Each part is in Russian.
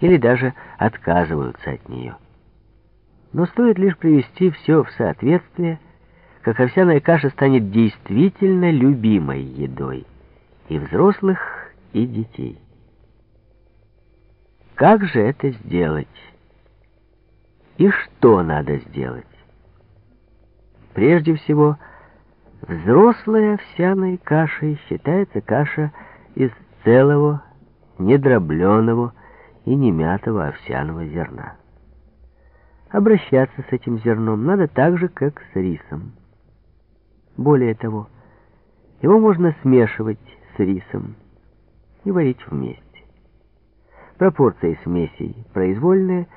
или даже отказываются от нее. Но стоит лишь привести все в соответствие, как овсяная каша станет действительно любимой едой и взрослых, и детей. Как же это сделать? И что надо сделать? Прежде всего, взрослой овсяной кашей считается каша из целого, недробленого и немятого овсяного зерна. Обращаться с этим зерном надо так же, как с рисом. Более того, его можно смешивать с рисом и варить вместе. Пропорции смесей произвольные,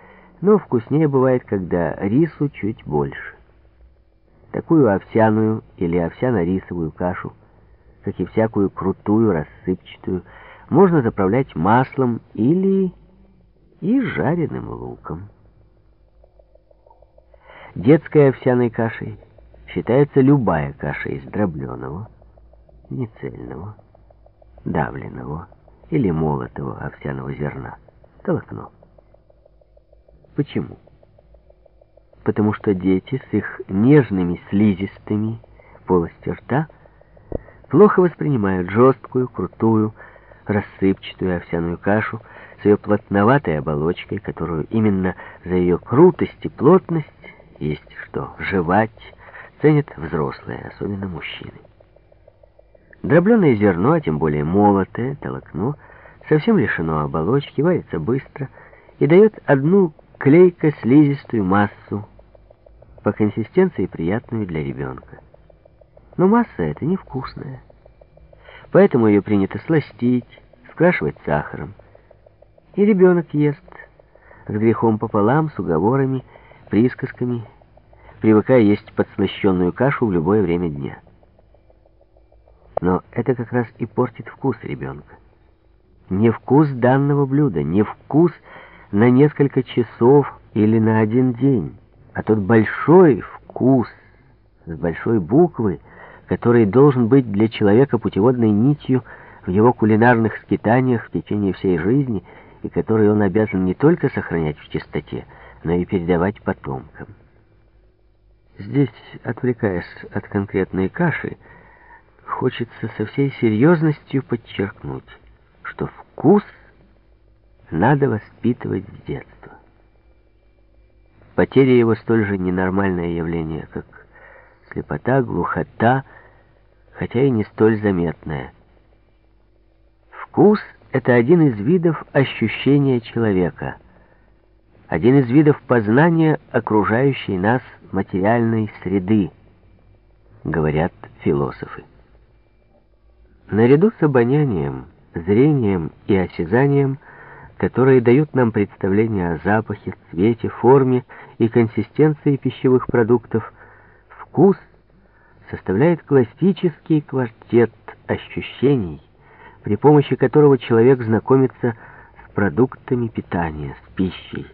но вкуснее бывает, когда рису чуть больше. Такую овсяную или овсяно-рисовую кашу, как и всякую крутую, рассыпчатую, можно заправлять маслом или и жареным луком. Детской овсяной кашей считается любая каша из дробленого, нецельного, давленного или молотого овсяного зерна, толокно. Почему? Потому что дети с их нежными слизистыми полостью рта плохо воспринимают жесткую, крутую, рассыпчатую овсяную кашу с ее плотноватой оболочкой, которую именно за ее крутость и плотность есть что жевать ценят взрослые, особенно мужчины. Дробленое зерно, а тем более молотое, толокно, совсем лишено оболочки, варится быстро и дает одну клейко-слизистую массу, по консистенции приятную для ребенка. Но масса эта невкусная. Поэтому ее принято сластить, скрашивать сахаром. И ребенок ест с грехом пополам, с уговорами, присказками, привыкая есть подслащенную кашу в любое время дня. Но это как раз и портит вкус ребенка. Не вкус данного блюда, не вкус на несколько часов или на один день, а тот большой вкус с большой буквы, который должен быть для человека путеводной нитью в его кулинарных скитаниях в течение всей жизни и который он обязан не только сохранять в чистоте, но и передавать потомкам. Здесь, отвлекаясь от конкретной каши, хочется со всей серьезностью подчеркнуть, что вкус надо воспитывать с детства. Потеря его столь же ненормальное явление, как слепота, глухота, хотя и не столь заметная. Вкус — это один из видов ощущения человека, один из видов познания окружающей нас материальной среды, говорят философы. Наряду с обонянием, зрением и осязанием, которые дают нам представление о запахе, цвете, форме и консистенции пищевых продуктов, вкус составляет классический квартет ощущений, при помощи которого человек знакомится с продуктами питания, с пищей.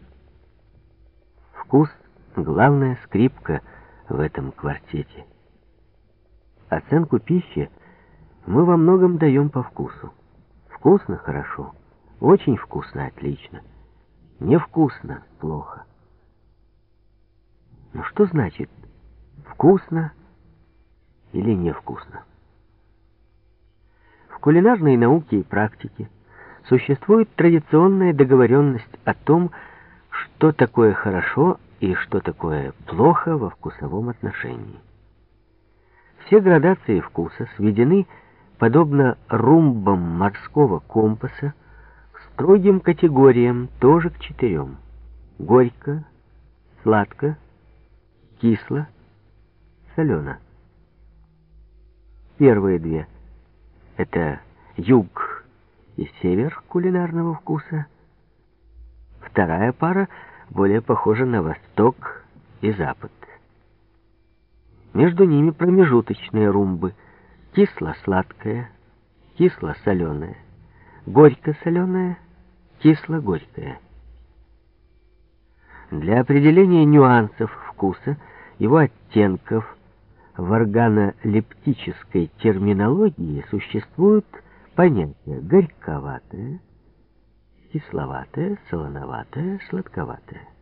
Вкус — главная скрипка в этом квартете. Оценку пищи мы во многом даем по вкусу. Вкусно — хорошо, очень вкусно — отлично, невкусно — плохо. Но что значит вкусно или невкусно? Кулинарной науке и практике существует традиционная договоренность о том, что такое хорошо и что такое плохо во вкусовом отношении. Все градации вкуса сведены, подобно румбам морского компаса, к строгим категориям, тоже к четырем. Горько, сладко, кисло, солено. Первые две — это юг и север кулинарного вкуса. Вторая пара — более похожа на восток и запад. Между ними промежуточные румбы, кисло-сладкое, кисло-соленое, горько-соленое, кисло-горькое. Для определения нюансов вкуса, его оттенков, в органолептической терминологии существуют понятия горьковатое, кисловатое, солоноватое, сладковатое.